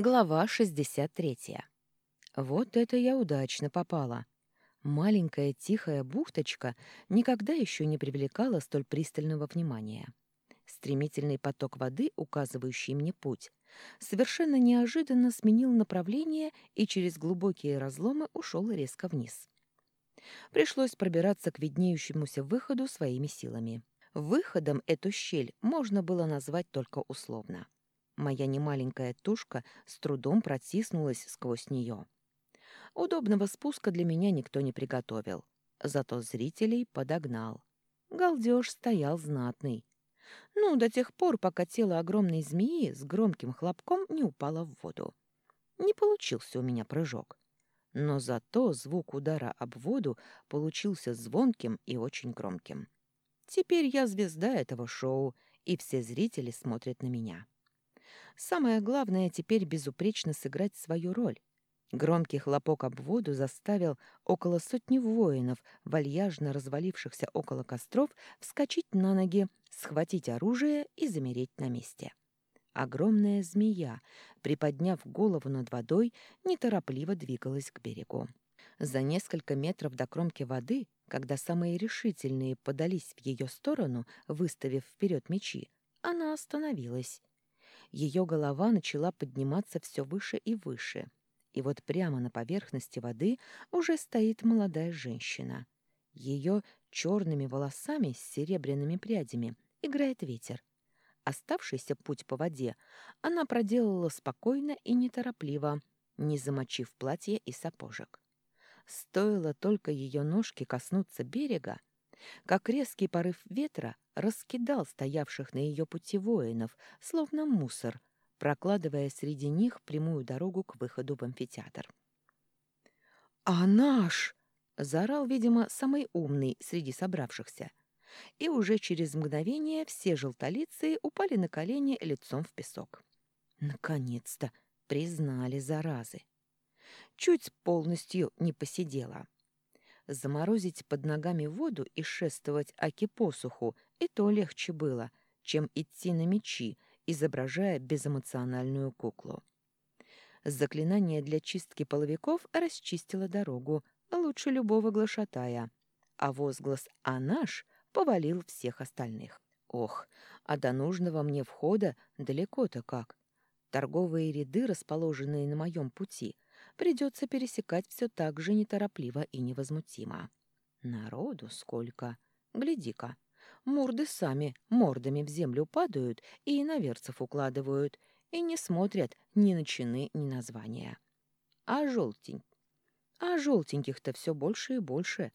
Глава 63. Вот это я удачно попала. Маленькая тихая бухточка никогда еще не привлекала столь пристального внимания. Стремительный поток воды, указывающий мне путь, совершенно неожиданно сменил направление и через глубокие разломы ушел резко вниз. Пришлось пробираться к виднеющемуся выходу своими силами. Выходом эту щель можно было назвать только условно. Моя немаленькая тушка с трудом протиснулась сквозь нее. Удобного спуска для меня никто не приготовил, зато зрителей подогнал. Галдеж стоял знатный. Ну, до тех пор, пока тело огромной змеи с громким хлопком не упало в воду. Не получился у меня прыжок. Но зато звук удара об воду получился звонким и очень громким. Теперь я звезда этого шоу, и все зрители смотрят на меня. Самое главное теперь безупречно сыграть свою роль. Громкий хлопок об воду заставил около сотни воинов, вальяжно развалившихся около костров, вскочить на ноги, схватить оружие и замереть на месте. Огромная змея, приподняв голову над водой, неторопливо двигалась к берегу. За несколько метров до кромки воды, когда самые решительные подались в ее сторону, выставив вперед мечи, она остановилась ее голова начала подниматься все выше и выше. И вот прямо на поверхности воды уже стоит молодая женщина. Ее черными волосами с серебряными прядями играет ветер. Оставшийся путь по воде она проделала спокойно и неторопливо, не замочив платье и сапожек. Стоило только ее ножки коснуться берега, как резкий порыв ветра раскидал стоявших на ее пути воинов, словно мусор, прокладывая среди них прямую дорогу к выходу в амфитеатр. «А наш!» — заорал, видимо, самый умный среди собравшихся. И уже через мгновение все желтолицы упали на колени лицом в песок. Наконец-то признали заразы. Чуть полностью не посидела. Заморозить под ногами воду и шествовать аки посуху и то легче было, чем идти на мечи, изображая безэмоциональную куклу. Заклинание для чистки половиков расчистило дорогу, лучше любого глашатая, а возглас «А наш» повалил всех остальных. Ох, а до нужного мне входа далеко-то как. Торговые ряды, расположенные на моем пути — придется пересекать все так же неторопливо и невозмутимо. Народу сколько! Гляди-ка! Морды сами мордами в землю падают и иноверцев укладывают, и не смотрят ни на чины, ни на звания. А желтень? А желтеньких-то все больше и больше.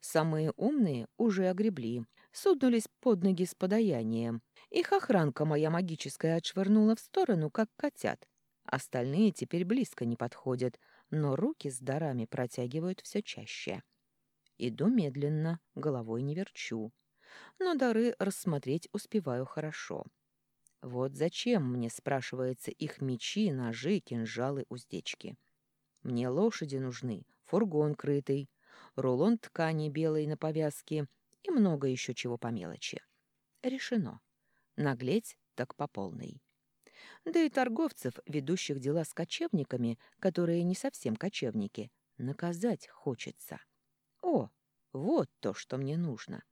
Самые умные уже огребли, суднулись под ноги с подаянием. Их охранка моя магическая отшвырнула в сторону, как котят. Остальные теперь близко не подходят, но руки с дарами протягивают все чаще. Иду медленно, головой не верчу. Но дары рассмотреть успеваю хорошо. Вот зачем мне, спрашивается, их мечи, ножи, кинжалы, уздечки. Мне лошади нужны, фургон крытый, рулон ткани белой на повязке и много еще чего по мелочи. Решено. Наглеть так по полной да и торговцев, ведущих дела с кочевниками, которые не совсем кочевники, наказать хочется. О, вот то, что мне нужно.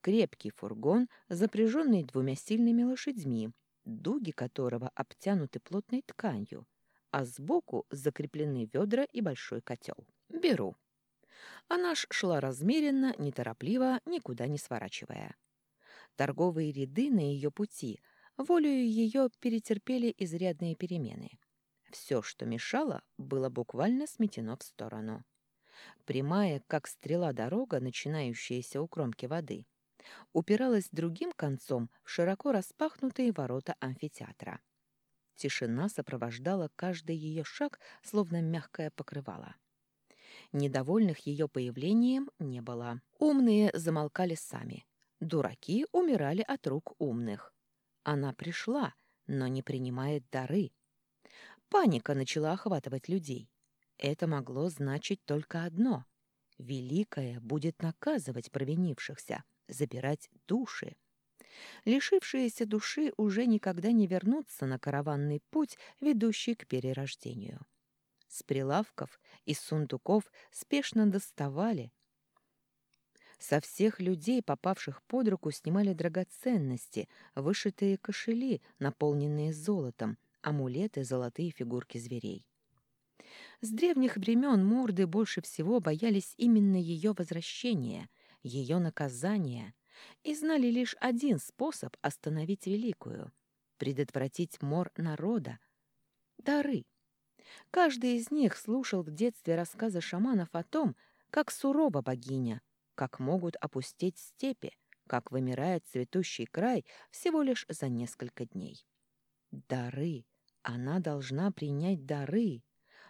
Крепкий фургон, запряженный двумя сильными лошадьми, дуги которого обтянуты плотной тканью, а сбоку закреплены ведра и большой котел. Беру. Она ж шла размеренно, неторопливо, никуда не сворачивая. Торговые ряды на ее пути — волею ее перетерпели изрядные перемены. Все, что мешало, было буквально сметено в сторону. Прямая, как стрела дорога, начинающаяся у кромки воды, упиралась другим концом в широко распахнутые ворота амфитеатра. Тишина сопровождала каждый ее шаг, словно мягкое покрывало. Недовольных ее появлением не было. Умные замолкали сами. Дураки умирали от рук умных. Она пришла, но не принимает дары. Паника начала охватывать людей. Это могло значить только одно. Великая будет наказывать провинившихся, забирать души. Лишившиеся души уже никогда не вернутся на караванный путь, ведущий к перерождению. С прилавков и сундуков спешно доставали. Со всех людей, попавших под руку, снимали драгоценности, вышитые кошели, наполненные золотом, амулеты, золотые фигурки зверей. С древних времен морды больше всего боялись именно ее возвращения, ее наказания, и знали лишь один способ остановить Великую — предотвратить мор народа — дары. Каждый из них слушал в детстве рассказы шаманов о том, как сурова богиня, как могут опустить степи, как вымирает цветущий край всего лишь за несколько дней. Дары. Она должна принять дары.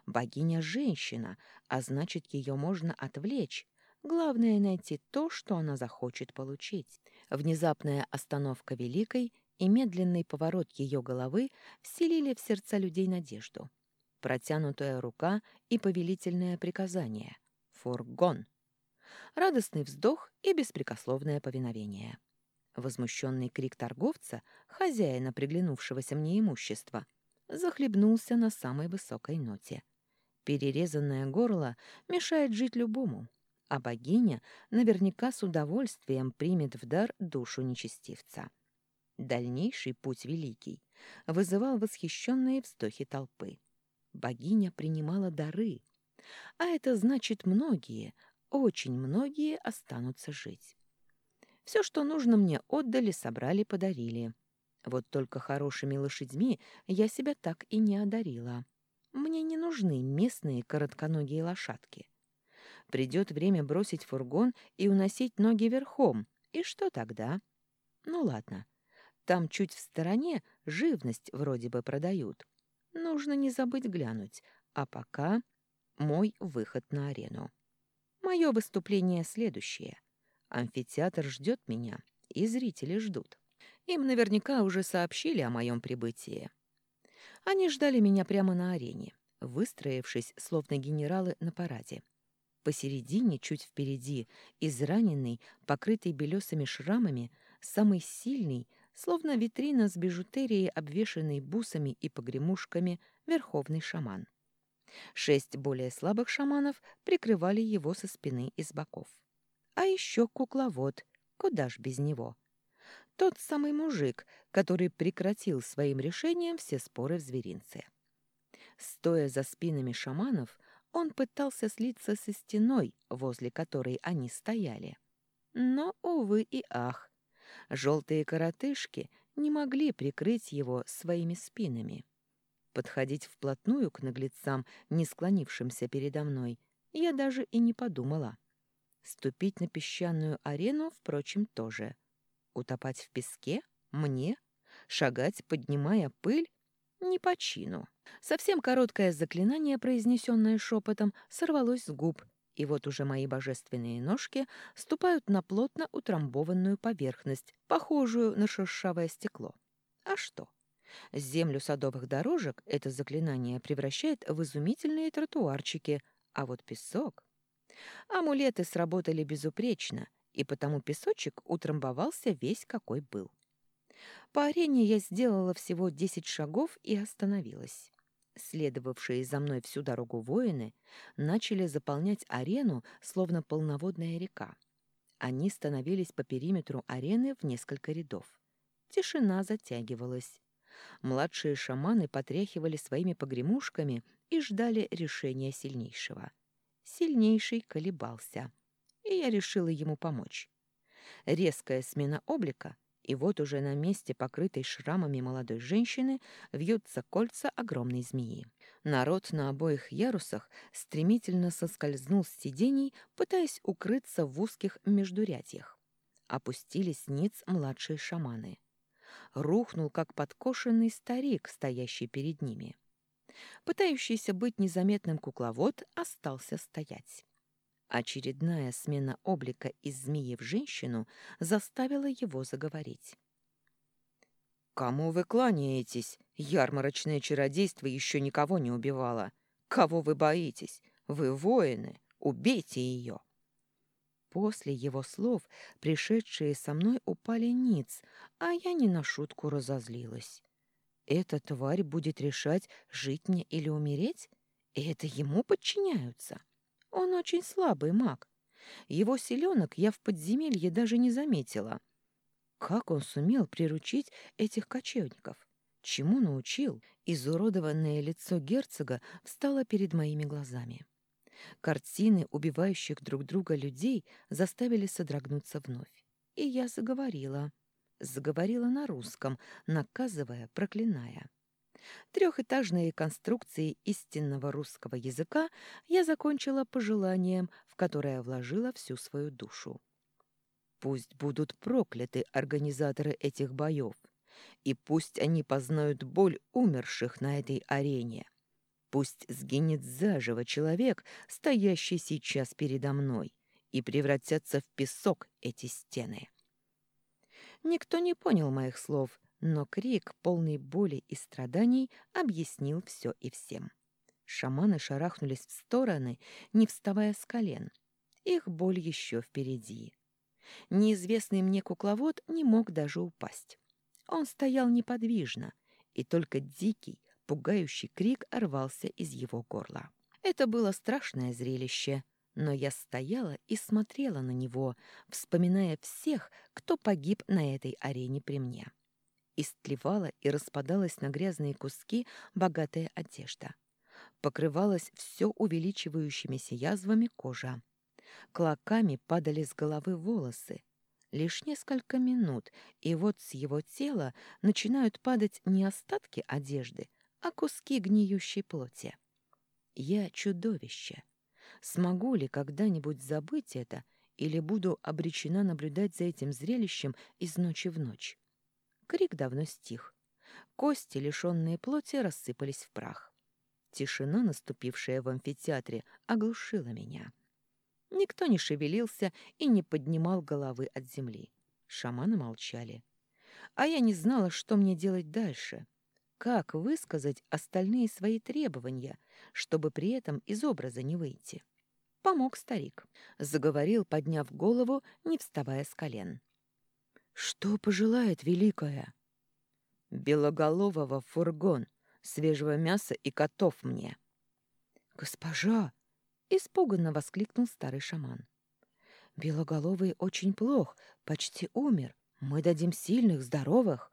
Богиня — женщина, а значит, ее можно отвлечь. Главное — найти то, что она захочет получить. Внезапная остановка Великой и медленный поворот ее головы вселили в сердца людей надежду. Протянутая рука и повелительное приказание. Фургон. Радостный вздох и беспрекословное повиновение. Возмущенный крик торговца, хозяина приглянувшегося мне имущества, захлебнулся на самой высокой ноте. Перерезанное горло мешает жить любому, а богиня наверняка с удовольствием примет в дар душу нечестивца. Дальнейший путь великий вызывал восхищенные вздохи толпы. Богиня принимала дары, а это значит многие, очень многие останутся жить. Все, что нужно мне, отдали, собрали, подарили. Вот только хорошими лошадьми я себя так и не одарила. Мне не нужны местные коротконогие лошадки. Придет время бросить фургон и уносить ноги верхом. И что тогда? Ну ладно. Там чуть в стороне живность вроде бы продают. Нужно не забыть глянуть. А пока мой выход на арену. Мое выступление следующее. Амфитеатр ждет меня, и зрители ждут. Им наверняка уже сообщили о моем прибытии. Они ждали меня прямо на арене, выстроившись, словно генералы на параде. Посередине, чуть впереди, израненный, покрытый белесыми шрамами, самый сильный, словно витрина с бижутерией, обвешанной бусами и погремушками, верховный шаман. Шесть более слабых шаманов прикрывали его со спины и с боков. А еще кукловод, куда ж без него. Тот самый мужик, который прекратил своим решением все споры в зверинце. Стоя за спинами шаманов, он пытался слиться со стеной, возле которой они стояли. Но, увы и ах, желтые коротышки не могли прикрыть его своими спинами. Подходить вплотную к наглецам, не склонившимся передо мной, я даже и не подумала. Ступить на песчаную арену, впрочем, тоже — Утопать в песке? Мне? Шагать, поднимая пыль? Не по чину. Совсем короткое заклинание, произнесенное шепотом, сорвалось с губ, и вот уже мои божественные ножки ступают на плотно утрамбованную поверхность, похожую на шершавое стекло. А что? Землю садовых дорожек это заклинание превращает в изумительные тротуарчики, а вот песок... Амулеты сработали безупречно, и потому песочек утрамбовался весь какой был. По арене я сделала всего десять шагов и остановилась. Следовавшие за мной всю дорогу воины начали заполнять арену, словно полноводная река. Они становились по периметру арены в несколько рядов. Тишина затягивалась. Младшие шаманы потряхивали своими погремушками и ждали решения сильнейшего. Сильнейший колебался — и я решила ему помочь. Резкая смена облика, и вот уже на месте, покрытой шрамами молодой женщины, вьются кольца огромной змеи. Народ на обоих ярусах стремительно соскользнул с сидений, пытаясь укрыться в узких междурядьях. Опустились ниц младшие шаманы. Рухнул, как подкошенный старик, стоящий перед ними. Пытающийся быть незаметным кукловод остался стоять. Очередная смена облика из змеи в женщину заставила его заговорить. «Кому вы кланяетесь? Ярмарочное чародейство еще никого не убивало. Кого вы боитесь? Вы воины. Убейте ее!» После его слов пришедшие со мной упали ниц, а я не на шутку разозлилась. Эта тварь будет решать, жить мне или умереть? И это ему подчиняются? Он очень слабый маг. Его селенок я в подземелье даже не заметила. Как он сумел приручить этих кочевников? Чему научил? Изуродованное лицо герцога встало перед моими глазами. Картины убивающих друг друга людей заставили содрогнуться вновь. И я заговорила. Заговорила на русском, наказывая, проклиная. Трехэтажные конструкции истинного русского языка я закончила пожеланием, в которое вложила всю свою душу. Пусть будут прокляты организаторы этих боев, и пусть они познают боль умерших на этой арене. Пусть сгинет заживо человек, стоящий сейчас передо мной, и превратятся в песок эти стены. Никто не понял моих слов, но крик, полный боли и страданий, объяснил все и всем. Шаманы шарахнулись в стороны, не вставая с колен. Их боль еще впереди. Неизвестный мне кукловод не мог даже упасть. Он стоял неподвижно, и только дикий, Пугающий крик рвался из его горла. Это было страшное зрелище, но я стояла и смотрела на него, вспоминая всех, кто погиб на этой арене при мне. Истлевала и распадалась на грязные куски богатая одежда. Покрывалась все увеличивающимися язвами кожа. Клоками падали с головы волосы. Лишь несколько минут, и вот с его тела начинают падать не остатки одежды, а куски гниющей плоти. Я чудовище. Смогу ли когда-нибудь забыть это или буду обречена наблюдать за этим зрелищем из ночи в ночь? Крик давно стих. Кости, лишенные плоти, рассыпались в прах. Тишина, наступившая в амфитеатре, оглушила меня. Никто не шевелился и не поднимал головы от земли. Шаманы молчали. А я не знала, что мне делать дальше — как высказать остальные свои требования, чтобы при этом из образа не выйти? Помог старик. Заговорил, подняв голову, не вставая с колен. «Что пожелает Великая?» «Белоголового фургон, свежего мяса и котов мне». «Госпожа!» — испуганно воскликнул старый шаман. «Белоголовый очень плох, почти умер. Мы дадим сильных, здоровых».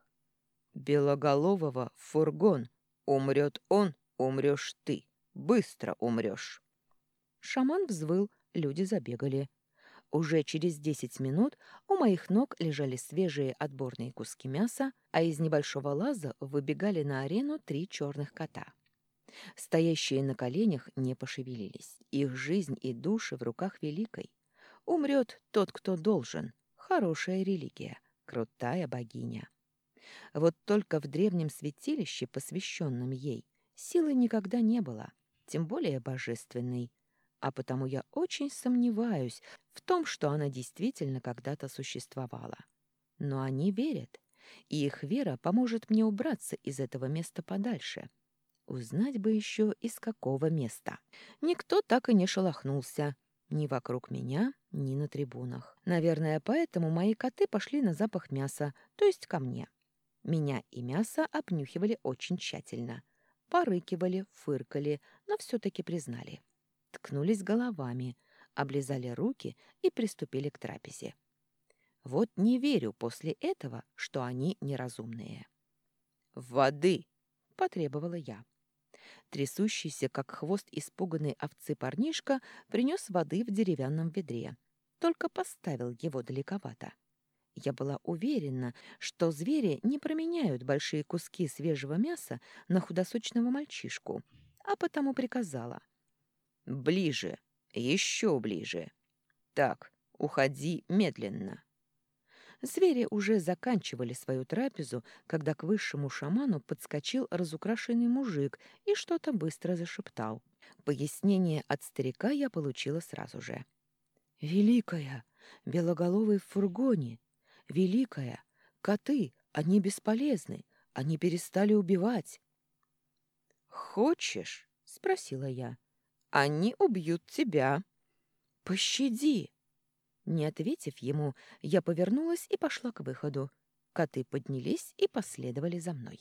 Белоголового в фургон. Умрет он, умрешь ты. Быстро умрешь. Шаман взвыл, люди забегали. Уже через десять минут у моих ног лежали свежие отборные куски мяса, а из небольшого лаза выбегали на арену три черных кота. Стоящие на коленях не пошевелились. Их жизнь и души в руках великой. Умрет тот, кто должен. Хорошая религия, крутая богиня. Вот только в древнем святилище, посвященном ей, силы никогда не было, тем более божественной. А потому я очень сомневаюсь в том, что она действительно когда-то существовала. Но они верят, и их вера поможет мне убраться из этого места подальше. Узнать бы еще, из какого места. Никто так и не шелохнулся. Ни вокруг меня, ни на трибунах. Наверное, поэтому мои коты пошли на запах мяса, то есть ко мне. Меня и мясо обнюхивали очень тщательно. Порыкивали, фыркали, но все-таки признали. Ткнулись головами, облизали руки и приступили к трапезе. Вот не верю после этого, что они неразумные. «Воды!» — потребовала я. Трясущийся, как хвост испуганной овцы парнишка, принес воды в деревянном ведре. Только поставил его далековато. Я была уверена, что звери не променяют большие куски свежего мяса на худосочного мальчишку, а потому приказала. «Ближе, еще ближе. Так, уходи медленно». Звери уже заканчивали свою трапезу, когда к высшему шаману подскочил разукрашенный мужик и что-то быстро зашептал. Пояснение от старика я получила сразу же. «Великая! Белоголовый в фургоне! Великая, коты, они бесполезны, они перестали убивать. «Хочешь?» — спросила я. «Они убьют тебя». «Пощади!» Не ответив ему, я повернулась и пошла к выходу. Коты поднялись и последовали за мной.